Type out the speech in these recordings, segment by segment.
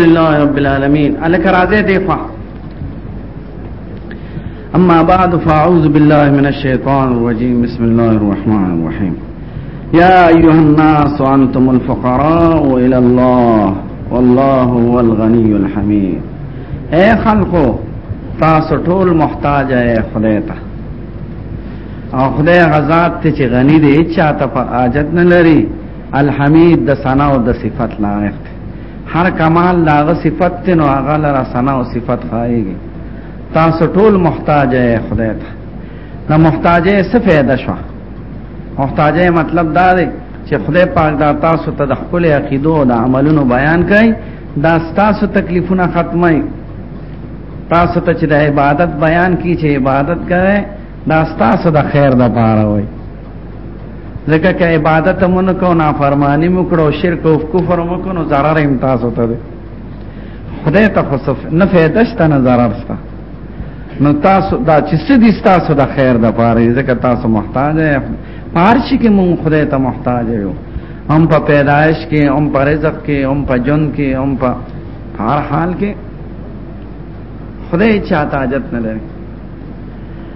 لله رب العالمين الک راځه دی خو اما بعد فاعوذ بالله من الشيطان الرجيم بسم الله الرحمن الرحيم يا ايها الناس انتم الفقراء الى الله والله هو الغني الحميد اے خلقو تاسو ټول محتاج اے خدای ته او خدای غزاد ته چې غنی دی چاته په حاجت نه لري الحمید د ثنا او د صفت لایق هر کمال لاغه صفت ته نو هغه لرا ثنا او صفت خایږي تاسو ټول محتاج یې خدای ته نو محتاج یې څه فائدہ شو محتاج یې مطلب دا دی چې خدای پاک دا تاسو ته د خپل عقیدو او د عملونو بیان کړي دا تاسو تکلیفونه ختمي تاسو ته چې د عبادت بیان کی چې عبادت کوي دا تاسو د خیر د پاره وي ځکه چې عبادت مونږ کو نه فرمانی مو کړو شرک او کفر مو کو نو zarar هم تاسو ته دی خدای ته خو صف نه فائدہ شته نه zarar شته نو تاسو دا چې سدي تاسو د خیر د پاره ځکه تاسو محتاج یې پارشي کې مونږ خدای ته محتاج یو هم په پیدایش کې هم په رزق کې هم په جون کې هم په هر حال کې خدای چاته حاجت نه لري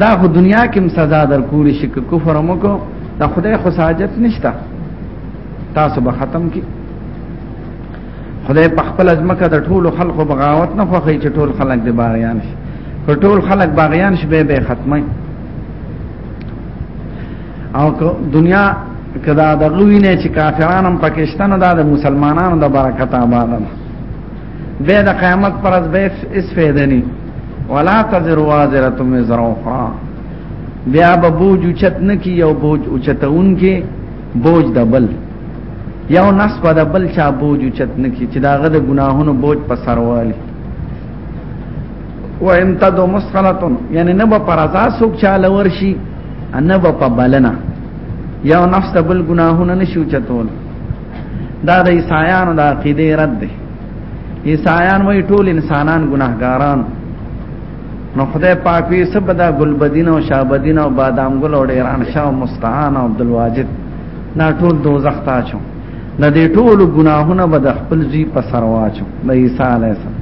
دا خو دنیا کې سزا در کولی شي کفر مو کو دا خدای خو ساجت نشته تاسو به ختم کی خدای په خپل ازمکه د ټولو خلکو بغاوت نه خوخی چې ټول خلک د باغیان شي که ټول خلک باغیان شي به به ختمه او دنیا کدا د غوینه چې کافرانم پاکستان دا د مسلمانانو د برکت آباد ده به د قیامت پر از به اس فیدنی ولا تذر وازره مزر اخرى بیا به بوج اوچت نه کی یو بوج اوچتون کی بوج دبل یو نس په دبل چا بوج اوچت نه کی چې داغه د ګناهونو بوج په سروالی و انت دو مسخلتون یعنی نه به پر ازا سوک چاله ورشي نه به په بلنه یو نفس دبل ګناهونه نشو چتول دا د عیسایانو د عقیده رد دی عیسایان وای ټول انسانان ګناهګاران نو خدای پاک وی سب دا ګلبدین او شابدین او بادام ګل او ډیران شاه او مستعان او عبدالواجد دا ټول دوزخ ته چو د دې ټول ګناهونه به د خپل ځی په سر واچو د عیسی علی السلام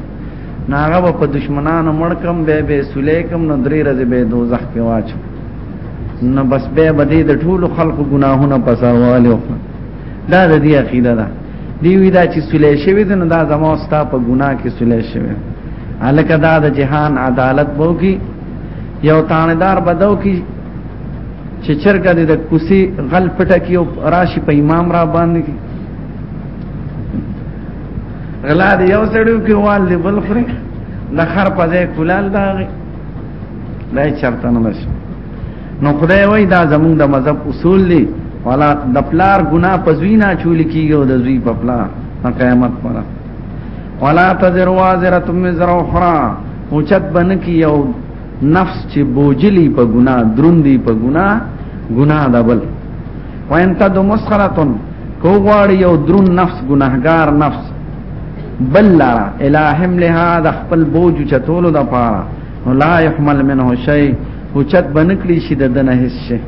ناغه په دشمنانو مړکم به به سلیکم نو درې ورځې به دوزخ کې واچو نو بس به بدی د ټول خلکو ګناهونه په سر والو دا د دې عقیده ده دی وی دا چې سولې شوی ده نو دا زما او ستا په ګناه کې سولې شوی الکه دا د جهان عدالت وو کی یو تاندار بدو کی چې چرګه د کوسی غل پټه کی او راشي په امام را باندې کی غلا دی یو سړیو کې وال دی بل خره د خر په ځای کولال دا دا چرته نه مشه نو خدای وای دا زمونږ د مذهب اصول دي ولا د پلار ګنا پزوینا چول کیږي او د زوی په پلار قیامت پر ولا تذر وازره من ذر اخرى او چت بن کی یو نفس چې بوجلی په ګنا دروندي په ګنا ګنا دبل وان تد مسخرتن کو غواړي یو درون نفس ګناهګار نفس بل لارا الہم لها د خپل بوج چتولو د پاره نو لا يحمل منه شيء او چت بنکلی شي د دنه هیڅ شي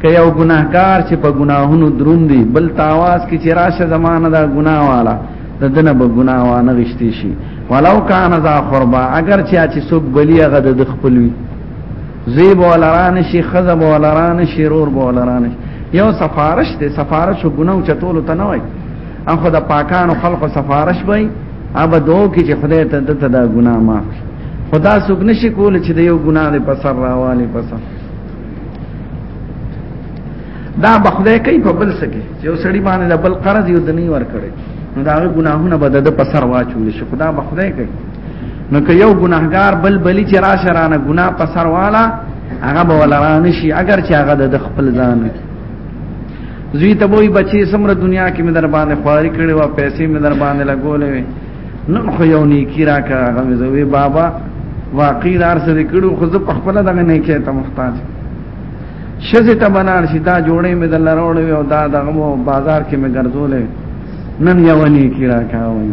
که یو ګناهګار چې په ګناهونو دروند دی بل تاواز کې چې راشه زمانه دا ګناه والا د دنه به ګناه وانه غشتي شي ولو کان ذا قربا اگر چې چې څوک بلی هغه د خپل وي زیب ولران شي خزب ولران شي رور ولران یو سفارش ته سفارش ګناه چتول ته نه وای اخو د پاکانو خلقو سفارش وای اب دوه کې چې خدای ته د تدا ګنا معاف خدا څوک نشي کول چې د یو ګنا له پسر راوالي پسر دا بخدای کوي په بل سکه چې وسړي باندې د بل قرض یو دني ور کړی نو دا ګناهونه به د پسر واچول شي خدا بخدای کوي نو که یو ګناهګار بل بلی چې را شرانه ګناه پسر والا هغه به ولرانه شي اگر چې هغه د خپل ځان زوی ته وای بچي سمره دنیا کې مې در باندې خواري کړې و پیسې مې در باندې لګولې وې نن خو یو نیکی را کړه هغه زوی بابا واقعي دار سره کړو خو زه په خپل دغه نه کې ته محتاج شزه ته بنار شي دا جوړې مې د لروړې او دا دغه بازار کې مې ګرځولې نن یو نیکی را کاوي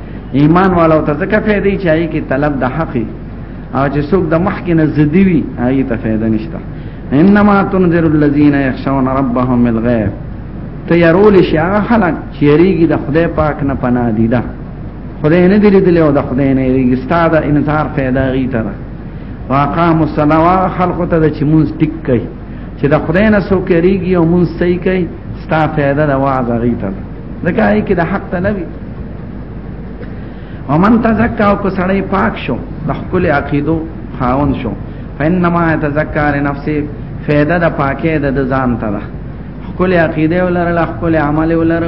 ایمان والو ته ځکه فائدې چې آی کې طلب د حق او چې څوک د مخ کې نه زدي وي آی ته فائدہ نشته انما تنذر الذين يخشون ربهم بالغيب ته يرول شي هغه خلک چې یریږي د خدای پاک نه پناه دي دا خدای نه دی لیدلی او د خدای نه یریږي ستاده انذار فائدہ غي تر واقام الصلوات خلق ته د چې مونږ ټیک کوي چې د خدای نه څوک یریږي او مونږ صحیح کوي ستا فائدہ د وعظ غي تر ځکه هي کې د حق ته نه وي ومن تزکا او کو سړی پاک شو د خپل عقیدو خاون شو فینما تزکا لنفسه فائدہ د پاکه د ځان ته ده خپل عقیده ولر خپل عمل ولر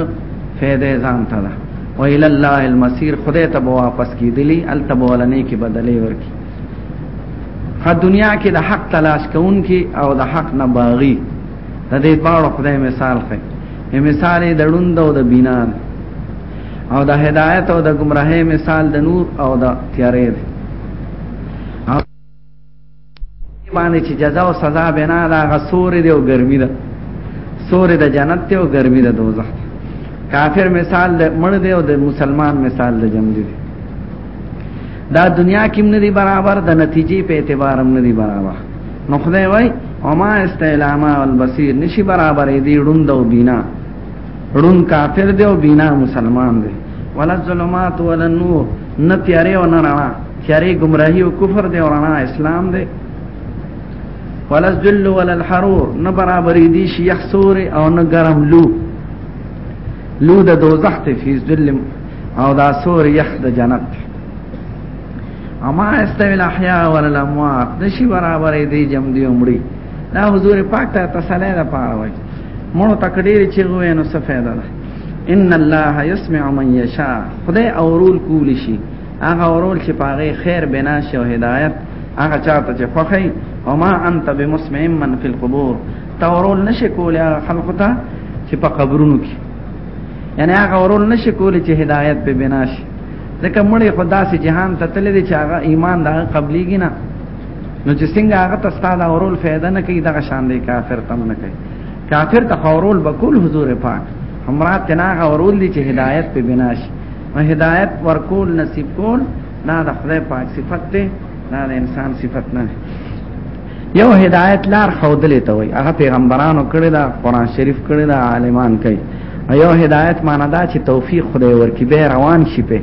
فائدہ ځان ته ده و الى الله المسير خدای ته واپس کیدلی ال تبولنه کی بدلی ورکی په دنیا کې د حق تلاش کوونکي او د حق نه باغی د دې دواړو خدای مثال خي یې مثال د ړوند او د بینا او د هدایت او د گمراهۍ مثال د نور او د تیارې دی باندې چې جزا او سزا بنا دا غسور دی او ګرمي ده سور د جنت ته او ګرمي ده دوزخ کافر مثال د مړ دی او د مسلمان مثال د جمع دی دا دنیا کې نه دی برابر د نتیجې په اعتبار هم نه دی برابر نو خدای وای او ما استعلاما والبصیر نشي برابر دی ړوند او بینا ړوند کافر دی او بینا مسلمان دی ولا ظلمات ولا نور نه تیارې او نه رڼا تیارې گمراهي او کفر دی او رڼا اسلام دی ولا الذل ولا الحرور نه برابر دي شي يحصور او نه ګرم لو لو د دوزخ ته فی ذل او دا سور یخ د جنت اما استوی الاحیاء والاموات نشي برابرې دی جم دی عمرې دا حضور پاک ته تسلی ده پاره وای مونږ تکډیر چې غوې نو څه فائدہ ده ان الله يسمع من يشاء خدای اورول کول شي هغه اورول چې پاره خیر بنا شي او هدایت هغه چاته چې خوخی او ما انت بمسمع من في القبور تورول نشي کولای خلقته چې په قبرونو کې یعنی هغه ورول نشي کولی چې هدایت په بنا شي ځکه مړی خدا سي جهان ته تل دي چې هغه ایمان دا قبليږي نه نو چې څنګه هغه ته ستاده ورول فائدہ نه کوي دغه شان دی کافر تم نه کوي کافر ته خورول بکول حضور پاک همرا تناغه ورول دي چې هدایت په بنا شي او هدایت ورکول نصیب کول نه د خدای پاک صفت ده نه د انسان صفت نه یو هدایت لار خودلې ته وي هغه پیغمبرانو کړی دا قران شریف کړی دا عالمان کوي یو هدایت معنی دا چې توفیق خدای ورکی به روان شي په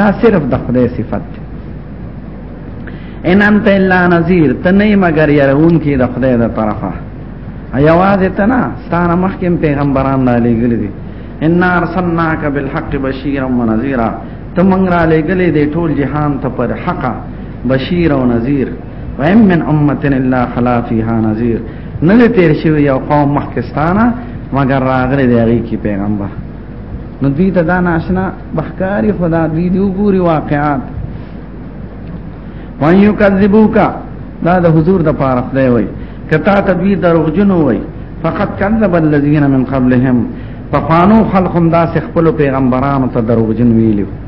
دا صرف د خدای صفت ده ان انت الا نذیر ته نه مگر يرون کې د خدای د طرفه ایواز ته نه ستانه مخکم پیغمبران را لېګل دي ان ارسلناک بالحق بشیرا ونذیرا ته مونږ را لېګلې دې ټول جهان ته پر حق بشیر او نذیر ویم من امتن الا خلا فیها نذیر نه دې تیر شوی یو قوم مخکستانه مگر راغره دی هغه کی پیغمبر نو دوی ته دا ناشنا بخکاری خدا دوی دی وګوري واقعات وان یکذبوکا دا د حضور د پاره خدای وای کتا تدوی دروغجن وای فقط کذب الذین من قبلهم فقانو خلقم دا خپل پیغمبرانو ته دروغجن ویلو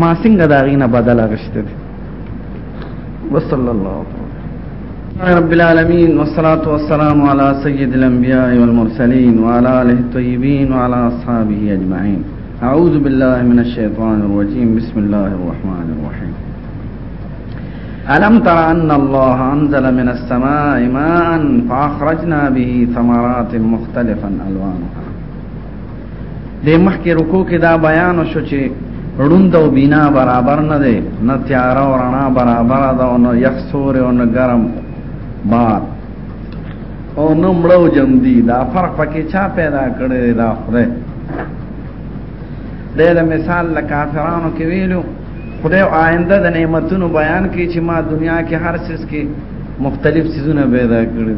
ما څنګه دا غینه بدل غشته دي وصلى الله رب العالمين والصلاة والسلام على سيد الأنبياء والمرسلين وعلى آله الطيبين وعلى أصحابه أجمعين أعوذ بالله من الشيطان الرجيم بسم الله الرحمن الرحيم ألم تر أن الله أنزل من السماء ماء فأخرجنا به ثمرات مختلفا ألوانها د مخکې رکو کې دا بیان شو چې روند او بنا برابر نه دی نه تیار او رڼا برابر ده او نه یخ سور او نه ګرم بار او نه مړو جم دی دا فرق پکې چا پیدا کړی دا خدای دغه مثال له کافرانو کې ویلو خدای آینده د نعمتونو بیان کوي چې ما دنیا کې هر څه کې مختلف سيزونه پیدا کړی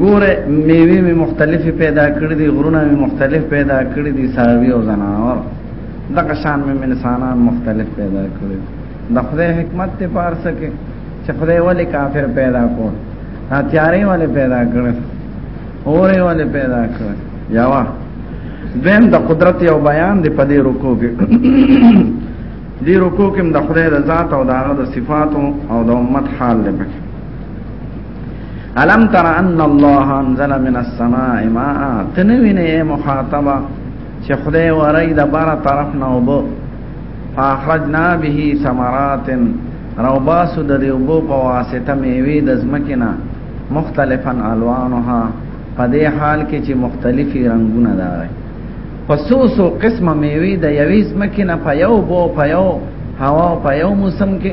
ګوره میوه می مختلف پیدا کړې دي غرونه می مختلف پیدا کړې دي ساروی او زناور د قشان می انسانان مختلف پیدا کړې د خدای حکمت ته پار سکے چې خدای ولې کافر پیدا کړ هتیارې ولې پیدا کړ اورې ولې پیدا کړ یاوا دین د قدرت یو بیان دی په دې رکو کې دې رکو کې د خدای د ذات او د هغه د صفاتو او د امت حال لپاره الم تر ان الله انزل من السماء ماء تنوینه مخاطبه چې خدای ورای د بار طرف نه وبو فاخرجنا به ثمرات روباس د ریوبو په واسطه میوه د زمکینا مختلفا الوانها په دې حال کې چې مختلفي رنگونه دا وي پسوسو قسمه میوه د یوې زمکینا په یو بو په یو هوا په یو موسم کې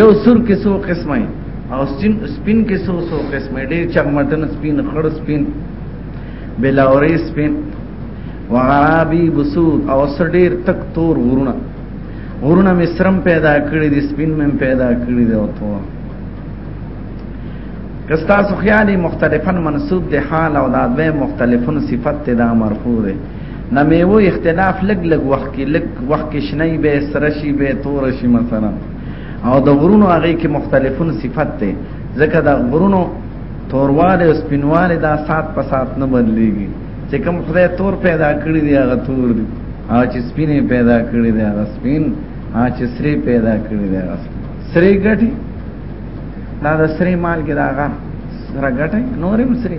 یو سور کې سو قسمه او سپین سپین کې سو سو قسمه ډېر چغمټن سپین خړ سپین بلاوري سپین وغرابي بسود او سر ډېر تک تور ورونه ورونه مې سرم پیدا کړی دي سپین مې پیدا کړی دی او تو کستا سو خیالي مختلفن منسوب دي حال او دادوی مختلفن صفت ته دا مرفوع دی نه میوه اختلاف لګ لګ وخت کې لګ وخت کې شنه به سره شي به تور شي مثلا او د غرونو هغه کې مختلفون صفت ده ځکه د غرونو تورواله او سپینواله دا سات په سات نه بدليږي چې کوم خدای تور پیدا کړی دی هغه تور دی او چې سپینې پیدا کړی دی هغه سپین او چې سری پیدا کړی دی هغه سری ګټي دا د سری مال کې دا هغه سره ګټي نورې سری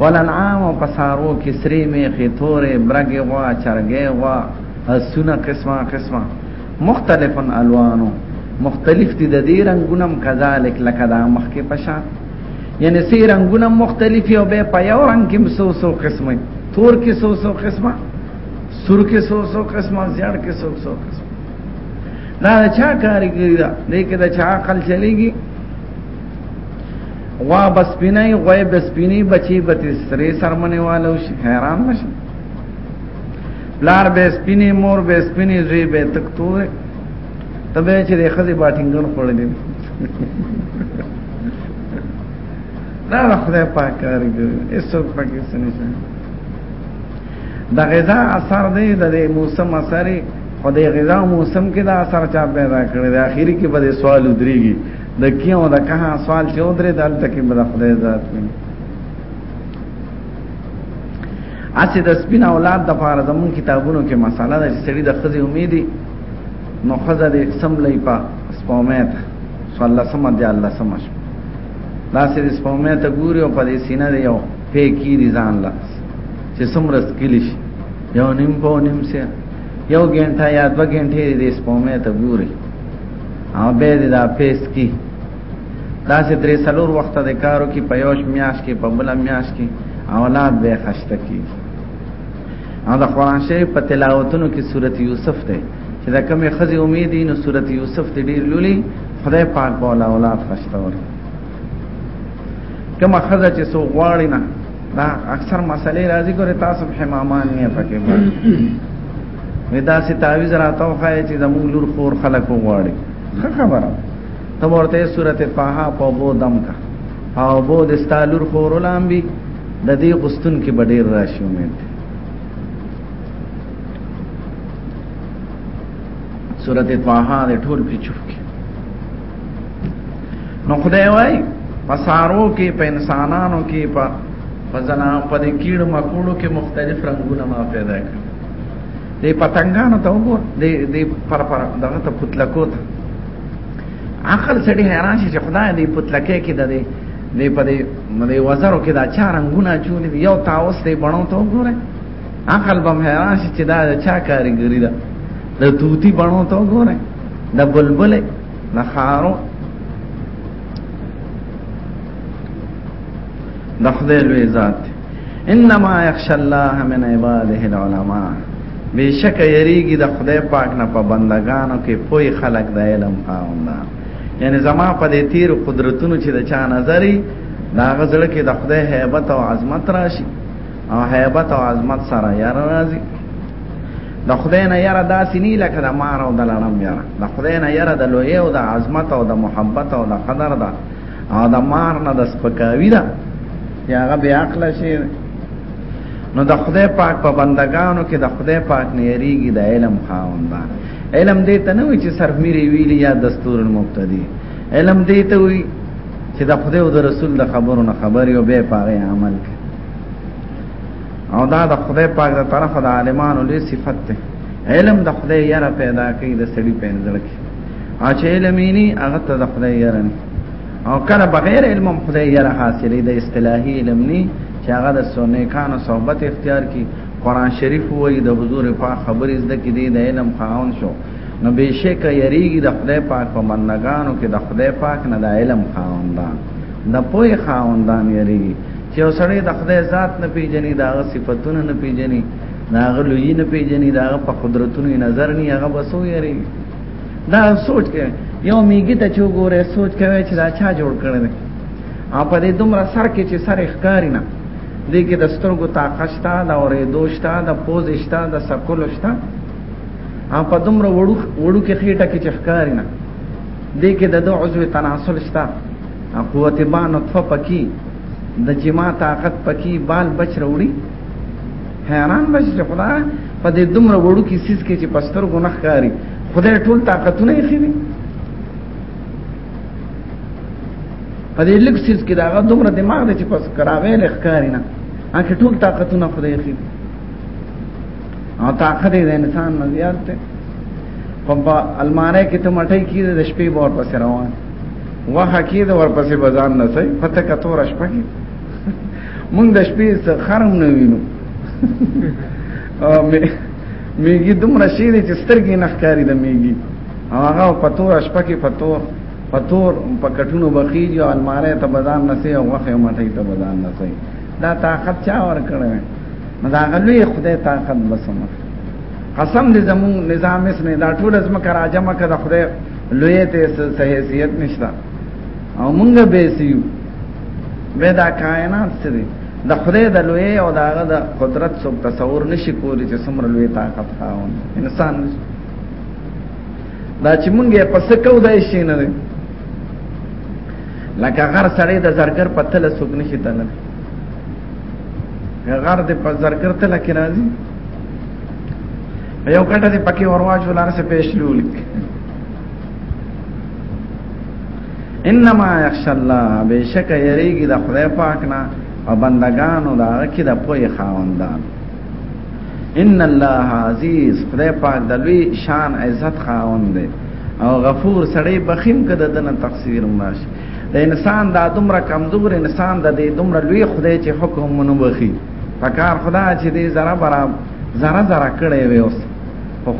ولنعام او پسارو کې سرې میخې تورې برګې غوا چرګې غوا اسونه قسمه قسمه مختلف الوانو مختلف دي د دې رنگونم کذالک لکه دا مخ کې پشان یعنی سي رنگونه مختلف او به په یو رنگ کې سو سو قسمه تور کې سو سو قسمه سور کې سو سو قسمه زیړ کې سو سو قسمه دا چا کاریګری دا دې کې دا چا عقل چلیږي غوا بس پینې غوې بس پینې بچي به سرې سرمنه والو شي حیران نشي بلار به سپینې مور به سپینې زوی به تک تور تبه چې د خزي باټینګن خړلې دا خدای پاک کاری کوي ایسو پکې سنشن د غذا اثر دی د موسم اثر خدای غذا موسم کې دا اثر چا پیدا کړی د اخیری کې به سوال ودرېږي د کیو د کها سوال چې ودرې د الته کې بل خدای ذات وي اسی د سپین اولاد د پاره زمون کتابونو کې مساله ده چې سړي د خزي امیدي نو خزه د قسم لې په سپومت صلی الله سم دی الله سم شو دا سې سپومت ګوري او په دې سینه دی یو پېکی دي ځان لا چې سمرس کلیش یو نیم په نیم سه یو ګنټه یا دو ګنټه دې سپومت ګوري او به دې دا پیس کی دا سه درې سلور وخت د کارو کې په یوش میاش کې په بل میاش کې اولاد به خشته کی او د قران شریف په تلاوتونو کې سورته یوسف ته چې دا کمه خزي امید نو سورته یوسف ته ډیر لولي خدای پاک بولا اولاد خشته ور کما خزه چې سو غواړي نه دا اکثر مسلې راځي ګوره تاسو حمامان نه پکې ودا سي تعویز راته وخایي چې زموږ لور خور خلک وغواړي ښه خبره ته ورته سورته طه په بو دم کا او بو د ستالور خور لام بي د دې غستون کې بډیر راشي امید سورته طه د ټول په چوف کې نو خدای وای پسارو کې په انسانانو کې په په زنا په دې کیړ مکوړو کې مختلف رنگونه ما پیدا کړ د پتنګانو ته وګور د د پر پر دغه ته پتلکو ته عقل سړي حیران شي چې خدای دې پتلکه کې ده دې دې په دې دې وزرو کې دا چا رنگونه چولې یو تاوس دې بڼو ته وګوره عقل بم حیران شي چې دا چا کاریګری ده د توتی بڼو ته وګوره د بلبل د خارو د خدای لوی ذات انما یخش الله من عباده العلماء بشک یریږي د خدای پاک نه په بندگانو کې پوي خلق د علم خاوندا یعنی زما په دې تیر قدرتونو چې د چا نظری دا غزل کې د خدای hebat او عظمت راشي او hebat او عظمت سره یار راځي د خدای نه یاره داسې نه لکه د مار او د لړم یاره د خدای نه یاره د لوی او د عظمت او د محبت او د قدر ده او د مار نه د سپکاوی ده یا هغه بیا عقل شي نو د خدای پاک په بندگانو کې د خدای پاک نه یریږي د علم خاوندان علم دې ته نه وي چې صرف میری ویلی یا دستور المبتدی علم دې ته وي چې د خدای او د رسول د خبرو نه خبري او به پاره عمل کوي او دا د خدای پاک د طرف د عالمانو لوی صفت ده علم د خدای یره پیدا کوي د سړي په انځل کې اچ علمینی هغه ته د خدای یره نه او کله بغیر علم هم خدای یره حاصلې د اصطلاحي علم نه چې هغه د سنیکانو صحبت اختیار کی قران شریف وای د حضور پاک خبرې زده کې دی د علم خاون شو نو بشک یریږي د خدای پاک په منګانو کې د خدای پاک نه د علم خاون ده د پوی خاون ده یریږي چې وسړی د خدای ذات نه پیژني دا صفاتونه نه پیژني دا غلوی نه پیژني دا په قدرتونو نظر نه هغه بسو یریږي دا سوچ کوي یو میګی ته چوغوره سوچ کوي چې دا چا جوړ کړی دی او په دې دومره سر کې چې سر ښکاری نه دې کې د سترګو طاقت شته د اورې دوشته د پوز شته د سکول شته او په دومره وړو وړو کې خېټه کې چې ښکاری نه دې کې د دوه عضو تناسل شته قوت بان نطفه پکې د جما طاقت پکې بال بچ وروړي حیران بشي چې خدای په دې دومره وړو کې سیس کې چې پستر ګنخ کاری خدای ټول طاقتونه یې خېری په دې لږ سیس کې داغه دومره دماغ دی چې پس کراغې لخ کاری نه هغه ټول طاقتونه خدای یې خېری او طاقت دې انسان نه زیات دی په المانه کې ته مټي کې د شپې بور پس روان وه کې د ور پسې بزان نه سي پته کتو رش پکې مونږ د شپې څه خرم نه وینو میګي دومره شي چې سترګې نه ښکاری د میګي هغه په تور شپه کې په تور په تور په کټونو بخیږي او الماره ته بزان نسي او وخه مټي ته بزان نسي دا طاقت چا ور کړو نو دا غلوې خدای طاقت بسم قسم دې زمو نظام اسنه دا ټول از مکه راجمه کړه خدای لوی ته سه حیثیت نشتا او مونږ به سیو به دا کائنات سری د خدای د لوی او د هغه د قدرت څوک تصور نشي کولی چې څومره لوی طاقت خاون انسان دا چې مونږه پس کو دای شي نه لکه غر سړی د زرګر په تل څوک نشي تنه غر د په زرګر تل کې راځي یو کټه دې پکې ورواچو لار سه پېښلول انما یخش الله بشک یریږي د خدای پاک نه او بندگانو دا کې د پوی خاوندان ان الله عزیز خدای پاک د لوی شان عزت خاوند دی او غفور سړی بخیم کده دنه تقصیر ماش د انسان د دومره کمزور انسان د دې دومره لوی خدای چې حکم مونږ بخي پکار خدا چې دې زرا برا زرا زرا کړي وي اوس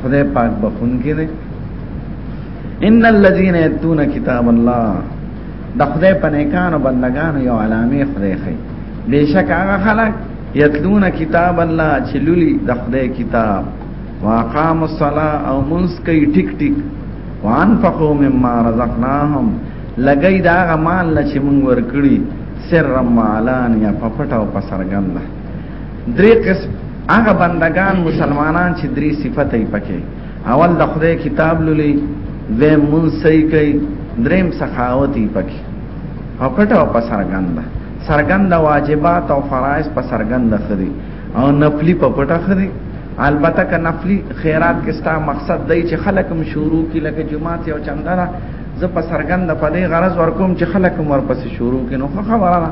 خدای پاک بخون کې ان الذين يتلون كتاب الله د خدای په نیکانو بندگانو یو علامه خدای خي بشک هغه خلک یتلون کتاب الله چې لولي د خدای کتاب واقام الصلاه او منس کوي ټیک ټیک وانفقوا مما رزقناهم لګي دا هغه مال چې موږ ورکړي سر مالان یا په پټه او په سرګنده درې قسم هغه بندگان مسلمانان چې درې صفته یې پکې اول د خدای کتاب لولي د مون صحیح کوي دریم سخاوتي پکې او پټه او پسرګنده سرګند واجبات او فرایض په سرګند خري او نفلی په پټه خري البته که نفلی خیرات کې ستا مقصد دی چې خلک هم شروع کی لکه جمعات او چندره زه په سرګند په دې غرض ورکوم چې خلک هم ورپسې شروع کینو خو خبره ده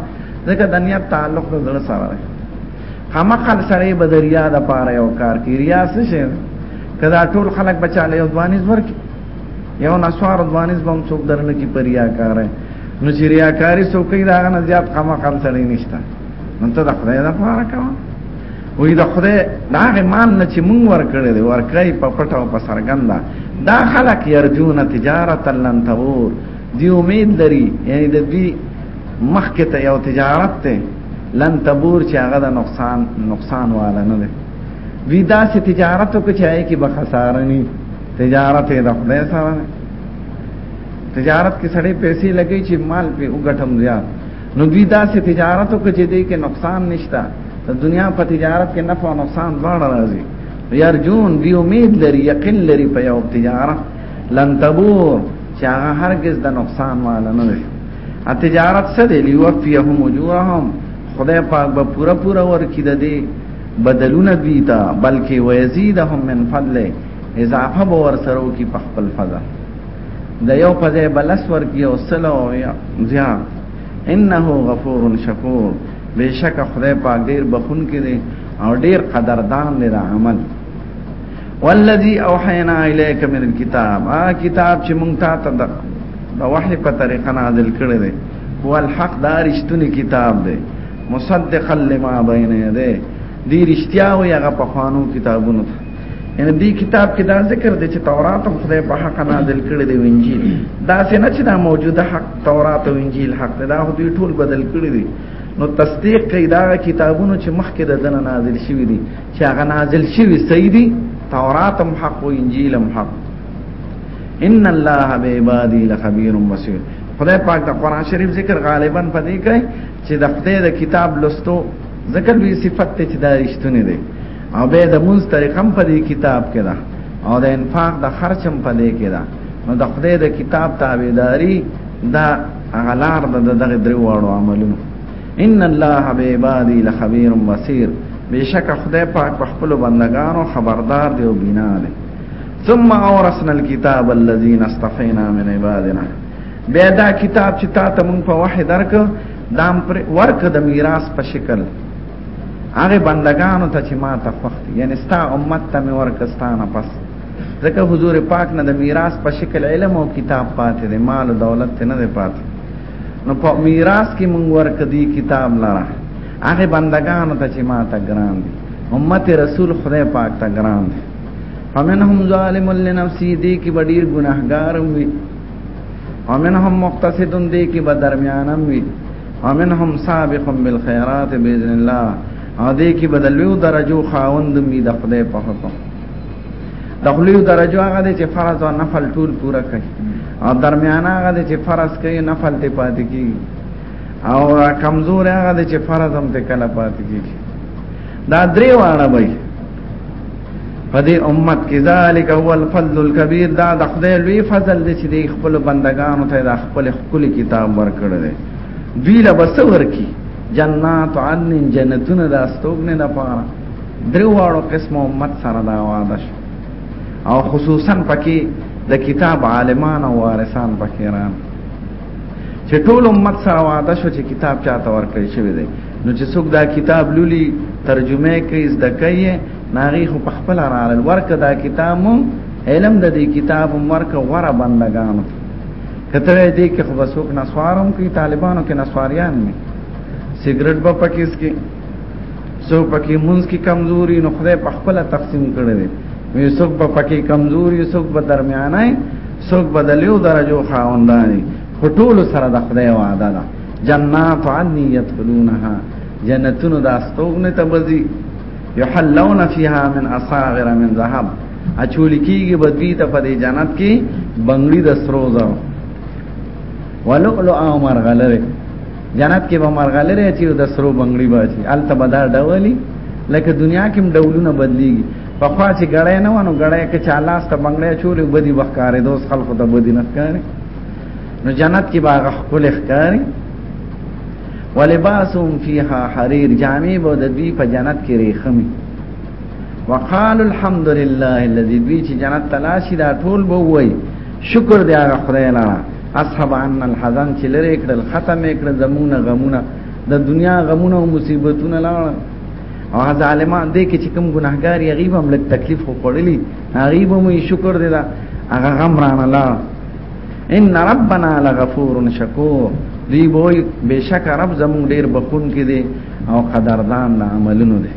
ځکه د نیت تعلق د زړه سره دی خامخا سره به د ریا د پاره یو کار کوي ریا څه شي کدا ټول خلک بچاله یو ځوانیز ورکی یو نسوار ځوانیز بم څوک درنه کی پر ریا کار نو چې ریا کاری څوک دا نه زیات خامخا سره نشته نو ته د خدای د پاره کوه وې د خدای دا غمان نه چې مونږ ورکړې دی ورکړې په پټه او په سرګنده دا خلک يرجون تجارت لن تبور دی امید لري یعنی د دوی مخکې ته یو تجارت ته لن تبور چې هغه د نقصان نقصان والا نه دی وی دا سه تجارت کو چاهي کې به خساره نه تجارت یې د خدای سره تجارت کې سړې پیسې لګي چې مال په وګټم زیات نو دوی دا سه تجارت کو چې دې کې نقصان نشتا د دنیا په تجارت کې نفع او نقصان دواړه راځي یارجون دی امید لري یقین لري په یو تجارت لن تبور چې هغه هرگز د نقصان والا نه شي ا تجارت څه دی لیوفیهم اجورهم خدای پاک به پورا پورا ورکی د دې بدلونه دوی ته بلکې ويزيدهم من فضله اضافه به ور سره کی په خپل فضل د یو په ځای بلس ورکی او سلو یا زیا انه غفور شکور بشک خدای پاک ډیر بخون کې دی او ډیر قدردان دی د عمل والذي اوحينا اليك من الكتاب ا کتاب چې مونږ ته ته د وحي په طریقه نازل کړی دی هو الحق دا رښتونی کتاب دی مصدقا لما بين يديه دی رښتیا او هغه په خوانو کتابونو ته ان دې کتاب کې دا ذکر دی چې تورات هم خدای په حق نازل کړی دی انجیل دا څنګه چې دا موجوده حق تورات او انجیل حق دا خو دوی ټول بدل کړی دی نو تصدیق کوي دا کتابونو چې مخکې د دنه نازل شوی دي چې هغه نازل شوی سیدی تورات هم حق او انجیل هم حق ان الله بعبادی لخبیر بصیر خدای پاک د قران شریف ذکر غالبا پدې کوي چې د خدای د کتاب لستو ذکر لوی صفت ته چې دا رښتونه دي او به د مونږ طریقه هم پدې کتاب کې ده او د انفاق د خرچ هم پدې کې ده نو د خدای د کتاب تابعداري دا غلار د دغه درو واړو عملونو ان الله بعبادی لخبیر بصیر بشک خدای پاک په خپل بندگانو خبردار دی او بینا دی ثم اورثنا الكتاب الذين اصطفينا من عبادنا بیا دا کتاب چې تا ته مونږ په وحی درک دام پر ورک د میراث په شکل هغه بندگانو ته چې ما ته وخت یعنی ستا امت ته مې ورکستانه پس ځکه حضور پاک نه د میراث په شکل علم او کتاب پاتې دی مال او دولت نه دی پاتې نو په میراث کې مونږ ورکدي کتاب لره هغه بندگانو ته چې ما ته ګران دي امت رسول خدای پاک ته ګران دي فمنهم ظالم لنفسه دي کې ډیر ګناهګار وي ومنهم مقتصد دي کې به درمیانم وي ومنهم سابق بالخيرات باذن الله او دې کې بدلوي درجو خاوند می د خدای په حکم د خلیو درجه هغه دی چې فرض او نفل ټول پوره کوي او درمیانه هغه دی چې فرض کوي نفل ته پاتې کیږي او کمزور هغه دی چې فرض هم ته کله پاتې کیږي دا درې واړه وي په دې امت کې ذالک هو الفضل الكبير دا د خدای لوی فضل دی چې د خپل بندگانو ته د خپل خپل کتاب ورکړ دی دوی له بسور کی جنات عدن جنتونه د استوګنه لپاره درواړو قسم امت سره دا وعده شو او خصوصا پکې د کتاب عالمان او وارثان پکې ران چې ټول امت سره وعده شو چې کتاب چاته ورکړی شوی دی نو چې څوک دا کتاب لولي ترجمه کوي زده کوي ناغي خو په خپل راړل ورکه دا کتاب مو علم د دې کتاب ورکه وره بندگانو کته دې کې خو بسوک نسوارم کوي طالبانو کې نسواریان نه سیګریټ به پکې اسکي سو پکې مونږ کې کمزوري نو خدای په خپل تقسیم کړی دی وی سو پکې کمزوري سو په درمیانه سو بدلیو درجو خاوندانی خټول سره د خدای وعده ده جنات عن يدخلونها جنتون د استوګنه تبذي يحلون فيها من اصاغر من ذهب اچول کیږي بدوی ته په جنت کې بنگړي د سرو زرو ولؤلؤ او مرغلره جنت کې به مرغلره چې د سرو بنگړي بچي الته به دا ډولي لکه دنیا کې ډولونه بدليږي په خوا چې غړې نه ونه غړې کې چې الله ست بنگړې چولې بدی وخکارې دوس خلکو ته بدی نه ښکاري نو جنت کې باغ خپل ښکاري ولباسهم فيها حرير جامې به د دوی په جنت کې ریخمي وقال الحمد لله الذي بي چې جنت تلاشي دا ټول به وای شکر دی هغه خدای لاره اصحاب ان الحزن چې لري کړل ختم کړل زمونه غمونه د دنیا غمونه او مصیبتونه لاړ او ظالمان دې کې چې کوم ګناهګار یې غیب هم لک تکلیف خو خړلې غیب هم شکر دې دا هغه غم رانه لاړ ان ربنا لغفور شکور دی بوئی بشک رب زمون ډیر بخون کې دي او قدردان د عملونو دي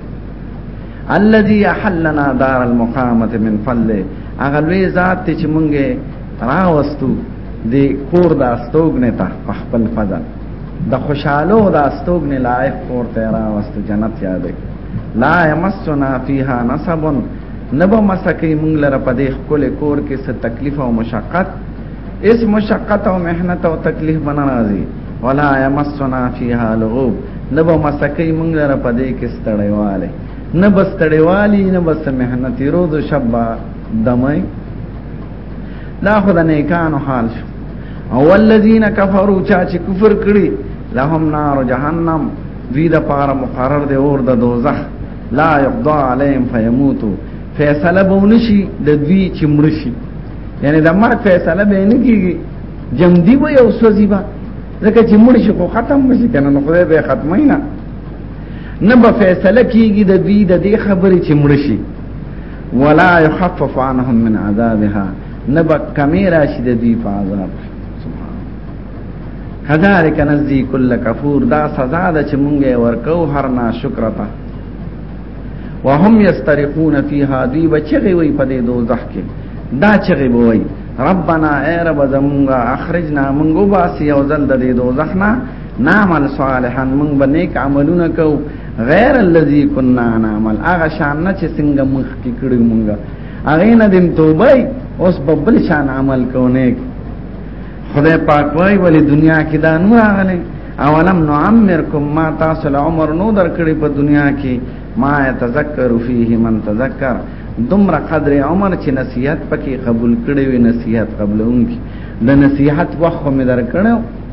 الذي احلنا دار المقامه من فضله هغه لوی ذات چې مونږه راوستو د کور د استوګنې ته په خپل فضل د خوشحالو د استوګنې لایق کور ته راوستو جنت یادې لا یمسنا فیها نصب نبو مسکه مونږ لره په دې خپل کور کې څه تکلیف او مشقت اس مشقت او محنت او تکلیف بنا راځي ولا یمسنا فیها لغوب نبو مسکه مونږ لره په دې کې ستړیواله نه بستړیوالی نه بس محنت روز شب دمای دا خو د نیکانو حال شو او الذين كفروا چا چې کفر کړی لهم نار جهنم دوی د پاره مقرر دی اور د دوزخ لا يقضى عليهم فيموتوا فیصله به ونشي د دوی چې مرشي یعنی د مرګ فیصله به نه کیږي جم دی و یو سوزی با ځکه چې مړ شي خو ختم مشي کنه نو خدای به ختمای نه نه به فیصله کیږي د دوی د دې خبرې چې مړ شي ولا يخفف عنهم من عذابها نبا کمی راشی د دوی په عذاب کذالک نزی کل کفور دا سزا ده چې مونږه ورکو هر نا شکر ته وهم یسترقون فیها دی بچغي وي په دې دوزخ کې دا چغي بوي ربنا اے رب زمونږه اخرجنا مونږه باسی او زل د دې دوزخ نه نعمل صالحا مونږ به نیک عملونه کوو غیر الذی کنا نعمل هغه شان نه چې څنګه مخ کې کړی مونږه هغه نه دیم توبه اوس په بل شان عمل کوونه خدای پاک وای ولې دنیا کې دا نور هغه اولم نعمرکم ما تاسو له عمر نو درکړي په دنیا کې ما تذکر فيه من تذکر دومره قدر عمر چې نصیحت پکې قبول کړي وي نصیحت قبلونکي د نصیحت وخت مې درکړو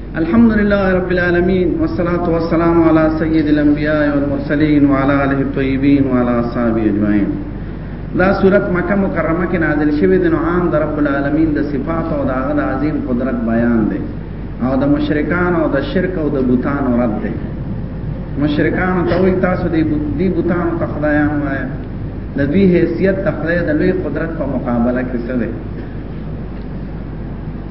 الحمد لله رب العالمين والصلاة والسلام على سيد الأنبياء والمرسلين وعلى آله الطيبين وعلى أصحابه أجمعين دا صورت مکه مکرمه کې نازل شوی د نعام د رب العالمین د صفات او د هغه د عظیم قدرت بیان دی او د مشرکان او د شرک او د بوتان رد دی مشرکان ته وي تاسو دې دې بوتان ته خدایان وایي د دې حیثیت د خدای د لوی قدرت په مقابله کې څه دی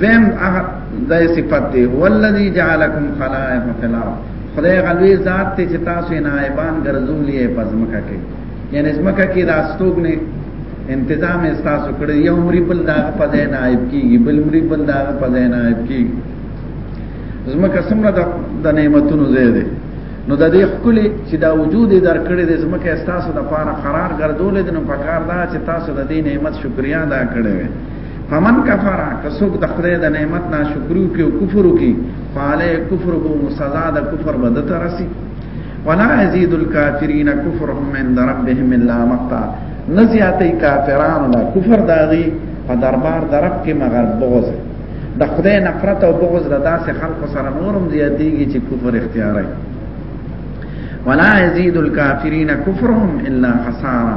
ذم احد دای صفت دی والذی جعلکم خلائف فی الارض خدای غلوی ذات ته چې تاسو نائبان ګرځولې پزمکه کې یعنی زمکه کې راستوګ نه انتظام استاسو کړی یو مری بل دا په ځای نائب کیږي بل مری بل دا په ځای نائب کیږي زمکه سمره د نعمتونو ځای دی نو د دې خپل چې دا وجود درکړي د زمکه استاسو د پاره قرار ګرځولې د نو پکار دا چې تاسو د دې نعمت شکریا ادا کړئ فمن کفر کسوک د خدای د نعمت ناشکری کوي او کفر کوي فعلی کفر بو سزا د کفر بد ترسي ولا يزيد الكافرين كفرهم عند ربهم الا مقتا نزياتي کافرانو دا کفر داغي په دربار درب کې مگر بغض د خدای نفرت او بغض د داسې خلکو سره نورم زیاتېږي چې کفر اختیاري ولا يزيد الكافرين كفرهم الا خسارا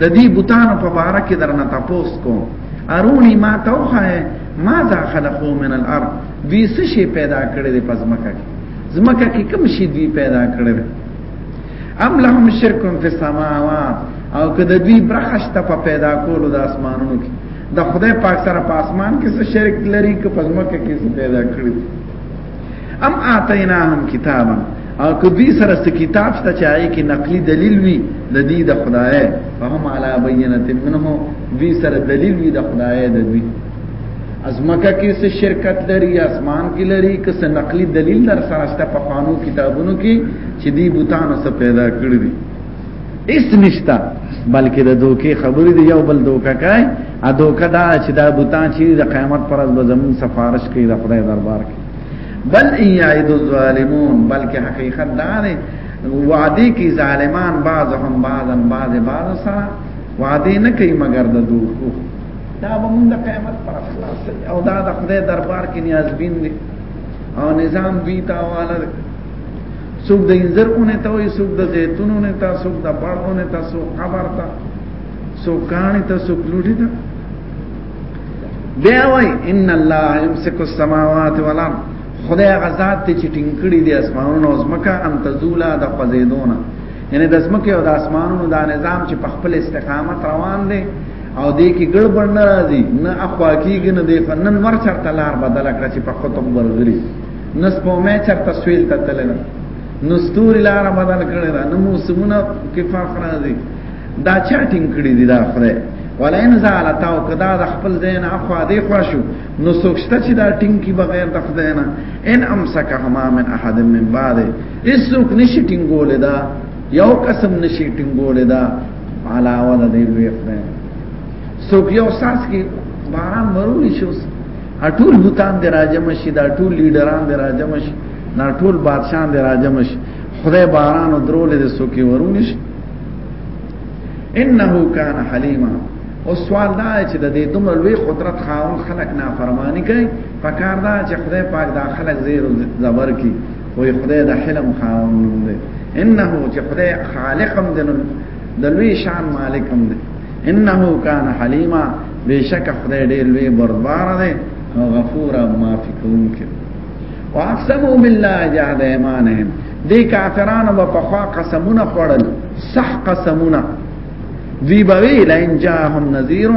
د دې بوتانو په باره کې درنه تاسو کوم ارونی ما توخه ما ذا خلقو من الارض دوی څه شي پیدا کړی دی پس مکه کې زمکه کې کوم شي دوی پیدا کړی دی ام لهم شرک فی السماوات او که د دوی برخشت په پیدا کولو د اسمانونو کې د خدای پاک سره په اسمان کې څه شرک لري که په زمکه کې څه پیدا کړی دی ام اعطیناهم کتابا او کدی سره ست کتاب ته چای کې نقلی دلیل وی د دې د خدای فهم علی بینه منه دوی سره دلیل وی د خدای د دوی ازمکه کې څه شرکت لري اسمان کې لري که څه نقلی دلیل در سره ست په قانون کتابونو کې چې دی بوتانو څخه پیدا کړی اس نشتا بلکې د دوکې خبرې دی یو بل دوکا کوي ا دوکا دا چې دا بوتان چې د قیامت پر ورځ زمون سفارش کوي د خدای دربار کې بل ان یعد الظالمون بلکې حقیقت دا نه وعده کې ظالمان بعضهم بعضا بعض بعض سره وعده نه کوي مگر د دوکو دا به موږ د قیامت پر خلاص او دا د خدای دربار کې نیازبین دي او نظام وی تاواله څوک د انځر اونې ته وي څوک د زیتونو نه ته څوک د باړونه ته څوک قبر ته څوک کانی ته څوک لوټی ته بیا وای ان الله یمسک السماوات والارض خدای غزاد ته چې ټینګړي دي اسمانونو او زمکه ان تزولا د قزیدونه یعنی د زمکه او د اسمانونو دا نظام چې په خپل استقامت روان دی او دې کې ګړبړ نه راځي نه اخوا کېږي نه دې فنن ورچر تلار بدل کړ چې په خطب ورغلي نس په مې چرته سویل ته تلل نو ستوري لار بدل کړی دا نو موسمونه کې فرق راځي دا چاټینګ کړی دی دا خره ولئن زالت او کدا د خپل زین اخوا دی خوشو نو سوچته چې دا ټینګ کی بغیر د خدای نه ان امسکهما من احد من بعد اسوک نشی ټینګول دا یو قسم نشی ټینګول دا علاوه د دې ویخنه سوک یو ساس کې باران مروري شوس ټول بوتان دی راجم شي دا ټول لیډران دی راجم شي دا ټول بادشاہان دی راجم شي خدای باران او درول دې سوکي ورونی شي انه کان حلیما او سوال دا چې د دې دومره لوی قدرت خاون خلق نافرمانی کوي پکار دا چې خدای پاک دا خلق زیر زبر کی وې خدای د حلم خاون دی انه چې خدای خالقم دی د لوی شان مالکم دی انه کان حلیما بشک خدای ډیر لوی بردبار دی او غفور او معافی کوونکی واقسموا بالله جهد ایمانهم دی کافرانو په خوا قسمونه خوړل صح قسمونه دی بوی لئن جاءهم نذیر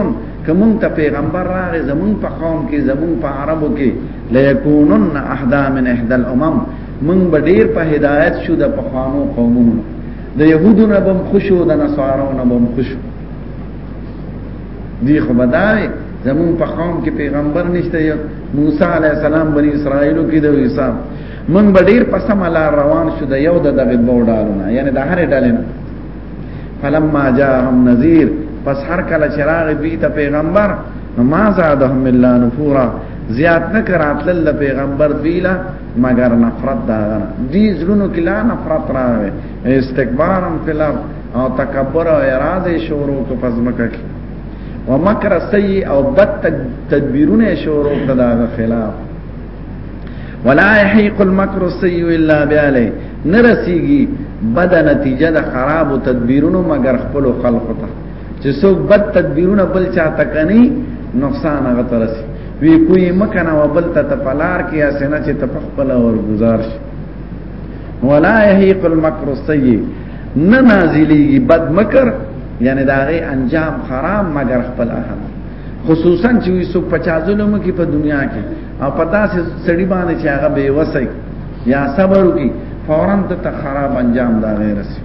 کوم ته پیغمبر راغی زمون په قوم کې زمون په عربو کې ليكونن احدا من احدى الامم من بدیر په هدایت شو د پخوانو قومونو د يهودو نه بم خوشو د نصارو نه بم خوشو دی خو بدای زمون په قوم کې پیغمبر نشته یو موسی علی السلام بنی اسرائیلو کې د عیسی من به ډیر په سم لار روان شو د یو د دغه دوه ډالو نه یعنی د هرې ډلې نه فلما جاءهم نذیر پس هر کله چراغ دوی ته پیغمبر ما زادهم الا نفورا زیات نه کراتل پیغمبر دوی لا مگر نفرت دا غنه دی زړونو کې لا نفرت راغی استکبارم فلر او تکبر او اراده شروع کو پزمکه کې ومکر سیئ او بد تدبیرونه شروع کړه دا خلاف ولا يحيق المكر السيء الا باله نرسیږي بد نتیجه د خراب تدبیرونو مگر خپل خلق ته چې څوک بد تدبیرونه بل چا تکنی نقصان هغه ترسي وی کوی مکنه وبل ته تپلار کې اسنه چې تپخپل اور گزار شي ولا يهيق المكر السيء نه نازلېږي بد مکر یعنی دا غي انجام حرام مگر خپل اهم خصوصا چې وي سو 50 ظلم کې په دنیا کې او پتا سي سړي باندې چې هغه بے وسه یا صبر وکي فورا ته خراب انجام دا غیر سي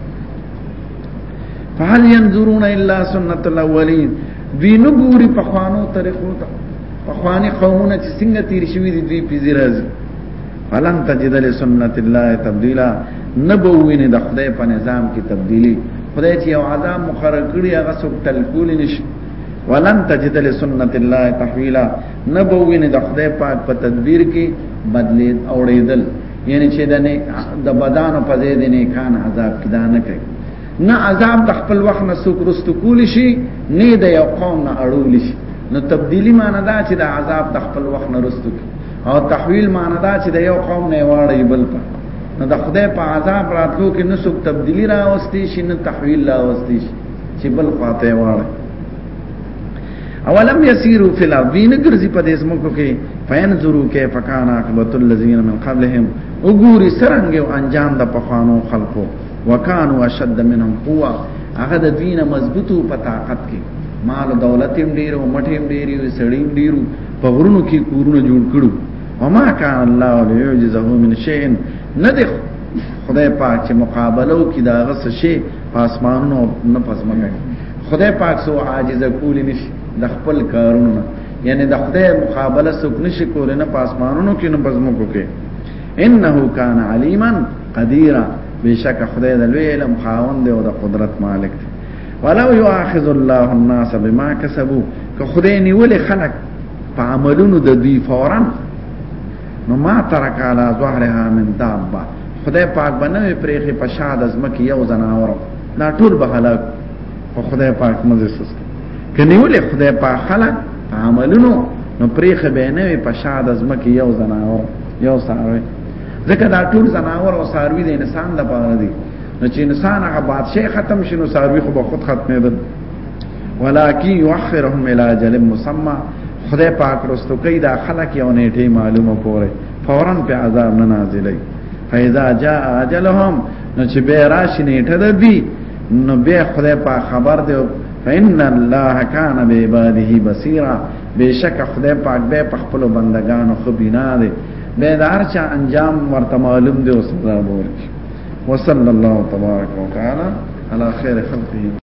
فهل ينظرون الا سنت الاولين دوی نه ګوري په خوانو طریقو ته په خواني قومونه چې څنګه تیر شوی دي دوی پیځي راځي فلن تجد لسنت الله تبديلا نبوین د خدای په نظام کې تبدیلی خدای چې یو عذاب مقرر کړی هغه څوک تلکول نشي ولن تجد لسنت الله تحویلا نبوین د خدای پاک په تدبیر کې بدلیت اوړېدل یعنی چې د نیک د بدن په ځای د نیکان عذاب کدا نه کوي نه عذاب د خپل وخت نه سوک رستو کول شي نه د یو قوم نه اړول شي نو تبدیلی معنی دا چې د عذاب د خپل وخت نه رستو او تحویل معنی دا چې د یو قوم نه واړی بل په نو د خدای په عذاب راتلو کې نه سوک تبدیلی راوستي شي نه تحویل راوستي شي چې بل خواته واړی اولم یسیرو فی الارض دین ګرځي په دې سمکو کې فینظرو کیف کان عاقبت الذین من قبلهم وګوري سرنګ او انجام د پخوانو خلقو وکانو اشد منهم قوه هغه د دین مضبوطو په طاقت کې مال دولت هم ډیر او مټ هم ډیر او سړی هم ډیر په غرونو کې کورونه جوړ کړو وما کان الله ليعجزه من شيء نه دی خدای پاک چې مقابله وکړي دا غس شي پاسمانونو نه پاسمانه خدای پاک سو عاجز کول نش د خپل کارونه یعنی د خدای مقابله سوک نش کول نه پاسمانونو کې نه پزمو کو کې انه کان علیما قدیرا بشک خدای د لوی علم خاوند دی او د قدرت مالک دی ولو یؤاخذ الله الناس بما کسبوا که خدای نیول خلق په عملونو د دوی فورا نو ما ترک علی ظهرها من دابه خدای پاک بنوي پرېخي په شاد ازمکه یو زناور دا ټول به هلاک او خدای پاک مزه سست کنيولې خدای پاک خلق عملونو نو پرېخه به نه په شاد ازمکه یو زناور یو ساروي ځکه دا ټول زناور او ساروي د انسان د پاره دي نو چې انسان هغه بادشاہ ختم شنو ساروي خو به خود ختمې ده ولکن یؤخرهم الی اجل مسمى خدای پاک رستو کوي دا خلک یو نیټه معلومه کوي فورا په عذاب نه نازلې فاذا جاء اجلهم نو چې به راشي نیټه د دوی نو به خدای په خبر دی فإن الله كان بعباده بصيرا بشک خدای پاک به په خپل بندگانو خو بنا دی به دار چې انجام ورته معلوم دی او سزا ورکړي وصلى الله تبارك وتعالى على خير خلقه